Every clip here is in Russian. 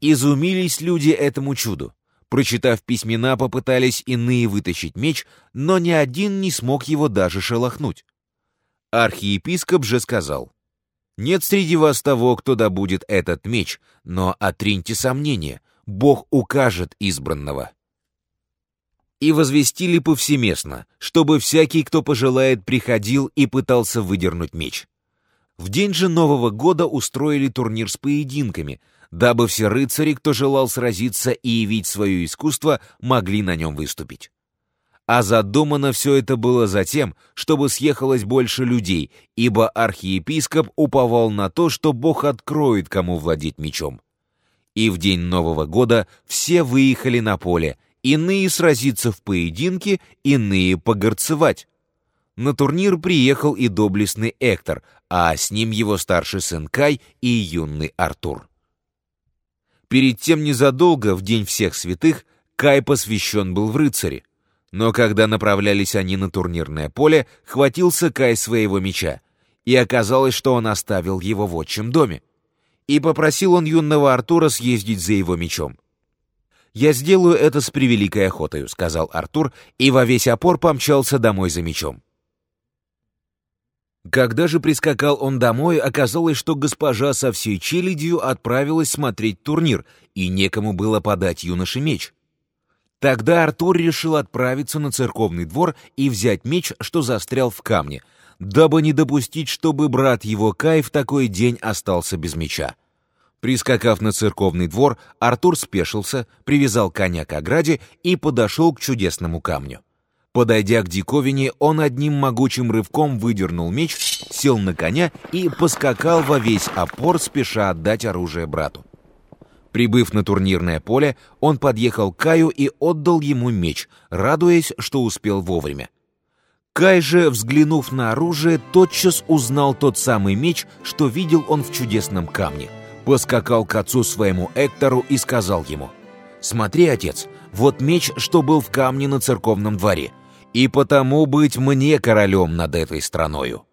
Изумились люди этому чуду. Прочитав письмена, попытались иные вытащить меч, но ни один не смог его даже шелохнуть. Архиепископ же сказал, «Нет среди вас того, кто добудет этот меч, но отриньте сомнения, Бог укажет избранного». И возвестили повсеместно, чтобы всякий, кто пожелает, приходил и пытался выдернуть меч. В день же Нового года устроили турнир с поединками, дабы все рыцари, кто желал сразиться и явить свое искусство, могли на нем выступить. А задумано все это было за тем, чтобы съехалось больше людей, ибо архиепископ уповал на то, что Бог откроет, кому владеть мечом. И в день Нового года все выехали на поле, иные сразиться в поединке, иные погорцевать. На турнир приехал и доблестный Эктор, а с ним его старший сын Кай и юный Артур. Перед тем незадолго, в День всех святых, Кай посвящен был в рыцари. Но когда направлялись они на турнирное поле, хватился Кай своего меча, и оказалось, что он оставил его в отчим доме. И попросил он юного Артура съездить за его мечом. «Я сделаю это с превеликой охотою», — сказал Артур, и во весь опор помчался домой за мечом. Когда же прискакал он домой, оказалось, что госпожа со всей челядью отправилась смотреть турнир, и некому было подать юноше меч. Тогда Артур решил отправиться на церковный двор и взять меч, что застрял в камне, дабы не допустить, чтобы брат его Кай в такой день остался без меча. Прискакав на церковный двор, Артур спешился, привязал коня к ограде и подошел к чудесному камню. Подойдя к диковине, он одним могучим рывком выдернул меч, сел на коня и поскакал во весь опор, спеша отдать оружие брату. Прибыв на турнирное поле, он подъехал к Каю и отдал ему меч, радуясь, что успел вовремя. Кай же, взглянув на оружие, тотчас узнал тот самый меч, что видел он в чудесном камне. Поскакал к отцу своему Эктору и сказал ему, «Смотри, отец, вот меч, что был в камне на церковном дворе и потому быть мне королем над этой страною».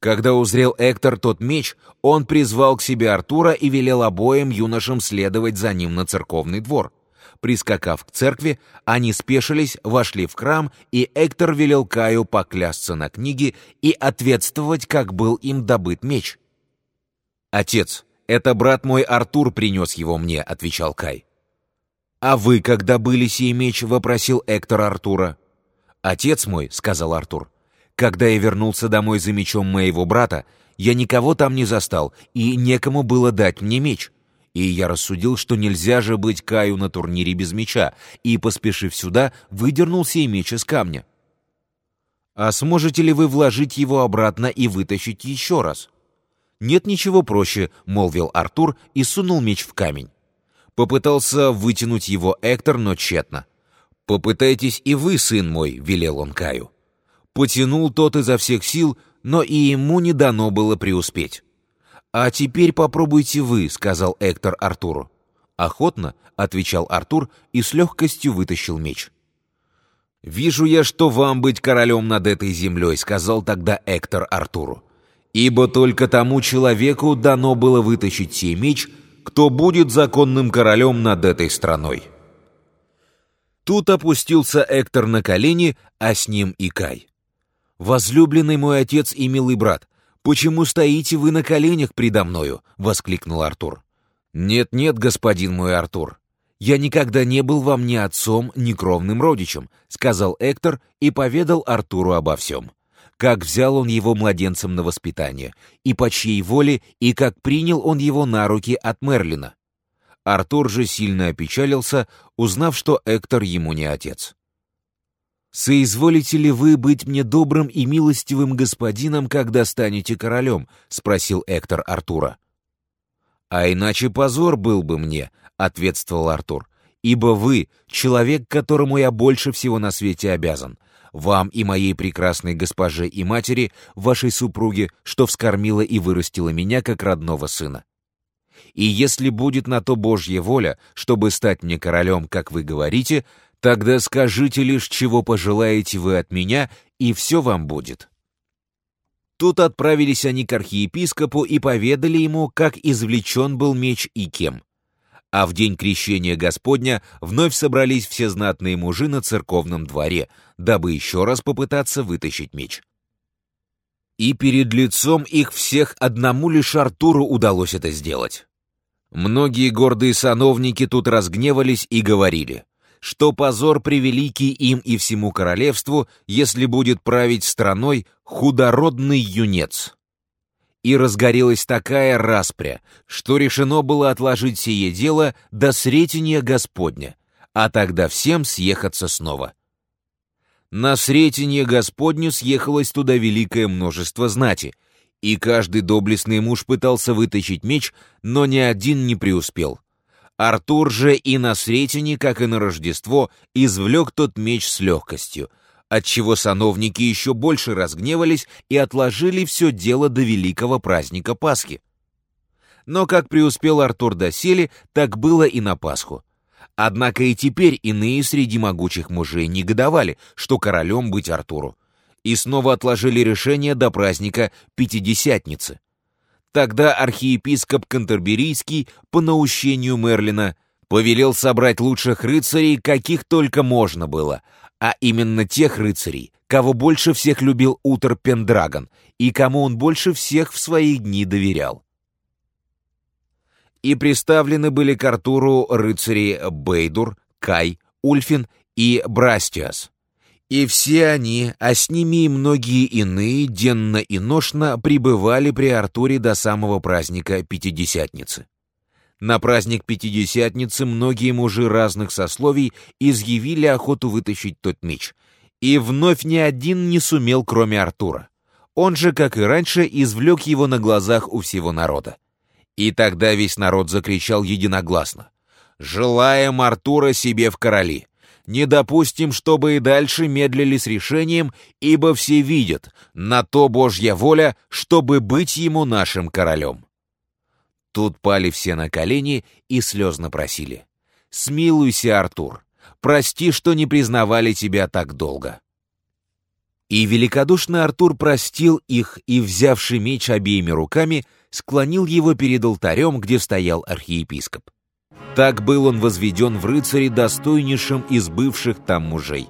Когда узрел Эктор тот меч, он призвал к себе Артура и велел обоим юношам следовать за ним на церковный двор. Прискакав к церкви, они спешились, вошли в храм, и Эктор велел Каю поклясться на книге и ответствовать, как был им добыт меч. «Отец, это брат мой Артур принес его мне», — отвечал Кай. «А вы когда были сей меч?» — вопросил Эктор Артура. «Отец мой», — сказал Артур, — «когда я вернулся домой за мечом моего брата, я никого там не застал, и некому было дать мне меч. И я рассудил, что нельзя же быть Каю на турнире без меча, и, поспешив сюда, выдернул сей меч из камня». «А сможете ли вы вложить его обратно и вытащить еще раз?» «Нет ничего проще», — молвил Артур и сунул меч в камень. Попытался вытянуть его Эктор, но тщетно. «Попытайтесь и вы, сын мой», — велел он Каю. Потянул тот изо всех сил, но и ему не дано было преуспеть. «А теперь попробуйте вы», — сказал Эктор Артуру. «Охотно», — отвечал Артур и с легкостью вытащил меч. «Вижу я, что вам быть королем над этой землей», — сказал тогда Эктор Артуру. «Ибо только тому человеку дано было вытащить сей меч, кто будет законным королем над этой страной». Тут опустился Эктор на колени, а с ним и Кай. «Возлюбленный мой отец и милый брат, почему стоите вы на коленях предо мною?» — воскликнул Артур. «Нет-нет, господин мой Артур, я никогда не был вам ни отцом, ни кровным родичем», — сказал Эктор и поведал Артуру обо всем. Как взял он его младенцем на воспитание, и по чьей воле, и как принял он его на руки от Мерлина. Артур же сильно опечалился, узнав, что Эктор ему не отец. «Соизволите ли вы быть мне добрым и милостивым господином, когда станете королем?» — спросил Эктор Артура. «А иначе позор был бы мне», — ответствовал Артур, «ибо вы — человек, которому я больше всего на свете обязан, вам и моей прекрасной госпоже и матери, вашей супруге, что вскормила и вырастила меня как родного сына. И если будет на то Божья воля, чтобы стать мне королем, как вы говорите, тогда скажите лишь, чего пожелаете вы от меня, и все вам будет». Тут отправились они к архиепископу и поведали ему, как извлечен был меч и кем. а в день крещения Господня вновь собрались все знатные мужи на церковном дворе, дабы еще раз попытаться вытащить меч. И перед лицом их всех одному лишь Артуру удалось это сделать. Многие гордые сановники тут разгневались и говорили, что позор превеликий им и всему королевству, если будет править страной худородный юнец и разгорелась такая распря, что решено было отложить сие дело до сретения Господня, а тогда всем съехаться снова. На сретение Господню съехалось туда великое множество знати, и каждый доблестный муж пытался вытащить меч, но ни один не преуспел. Артур же и на сретение, как и на Рождество, извлек тот меч с легкостью, отчего сановники еще больше разгневались и отложили все дело до великого праздника Пасхи. Но как преуспел Артур доселе, так было и на Пасху. Однако и теперь иные среди могучих мужей негодовали, что королем быть Артуру, и снова отложили решение до праздника Пятидесятницы. Тогда архиепископ Кантерберийский, по наущению Мерлина, повелел собрать лучших рыцарей, каких только можно было, а именно тех рыцарей, кого больше всех любил Утер Пендрагон и кому он больше всех в свои дни доверял. И представлены были к Артуру рыцари Бейдур, Кай, Ульфин и Брастиас. И все они, а с ними и многие иные, денно и ношно пребывали при Артуре до самого праздника Пятидесятницы. На праздник Пятидесятницы многие мужи разных сословий изъявили охоту вытащить тот меч. И вновь ни один не сумел, кроме Артура. Он же, как и раньше, извлек его на глазах у всего народа. И тогда весь народ закричал единогласно. «Желаем Артура себе в короли! Не допустим, чтобы и дальше медлили с решением, ибо все видят, на то Божья воля, чтобы быть ему нашим королем». Тут пали все на колени и слезно просили. «Смилуйся, Артур! Прости, что не признавали тебя так долго!» И великодушный Артур простил их и, взявший меч обеими руками, склонил его перед алтарем, где стоял архиепископ. Так был он возведен в рыцаре достойнейшим из бывших там мужей.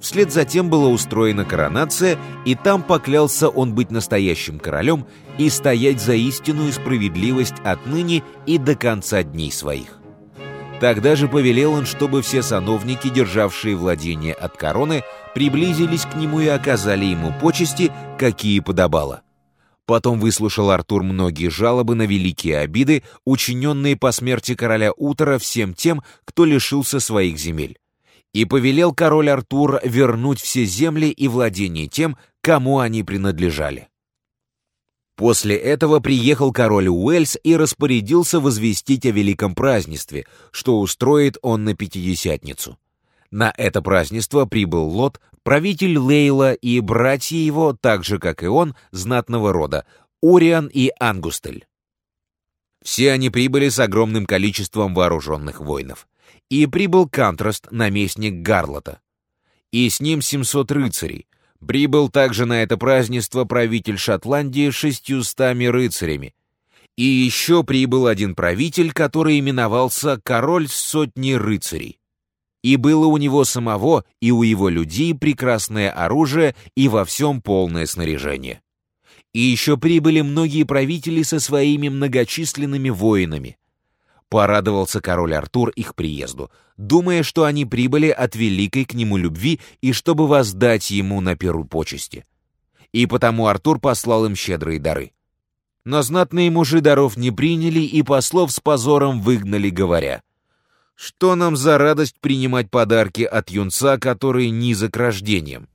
Вслед за тем была устроена коронация, и там поклялся он быть настоящим королем и стоять за истину и справедливость отныне и до конца дней своих. Тогда же повелел он, чтобы все сановники, державшие владение от короны, приблизились к нему и оказали ему почести, какие подобало. Потом выслушал Артур многие жалобы на великие обиды, учиненные по смерти короля Утора всем тем, кто лишился своих земель. И повелел король Артур вернуть все земли и владения тем, кому они принадлежали. После этого приехал король Уэльс и распорядился возвестить о великом празднестве, что устроит он на Пятидесятницу. На это празднество прибыл Лот, правитель Лейла и братья его, так же, как и он, знатного рода, Уриан и Ангустель. Все они прибыли с огромным количеством вооруженных воинов. И прибыл Кантраст, наместник Гарлота. И с ним 700 рыцарей, Прибыл также на это празднество правитель Шотландии с шестьюстами рыцарями. И еще прибыл один правитель, который именовался «Король сотни рыцарей». И было у него самого и у его людей прекрасное оружие и во всем полное снаряжение. И еще прибыли многие правители со своими многочисленными воинами. Порадовался король Артур их приезду, думая, что они прибыли от великой к нему любви и чтобы воздать ему на первую почести. И потому Артур послал им щедрые дары. Но знатные мужи даров не приняли и послов с позором выгнали, говоря, «Что нам за радость принимать подарки от юнца, который низок рождением?»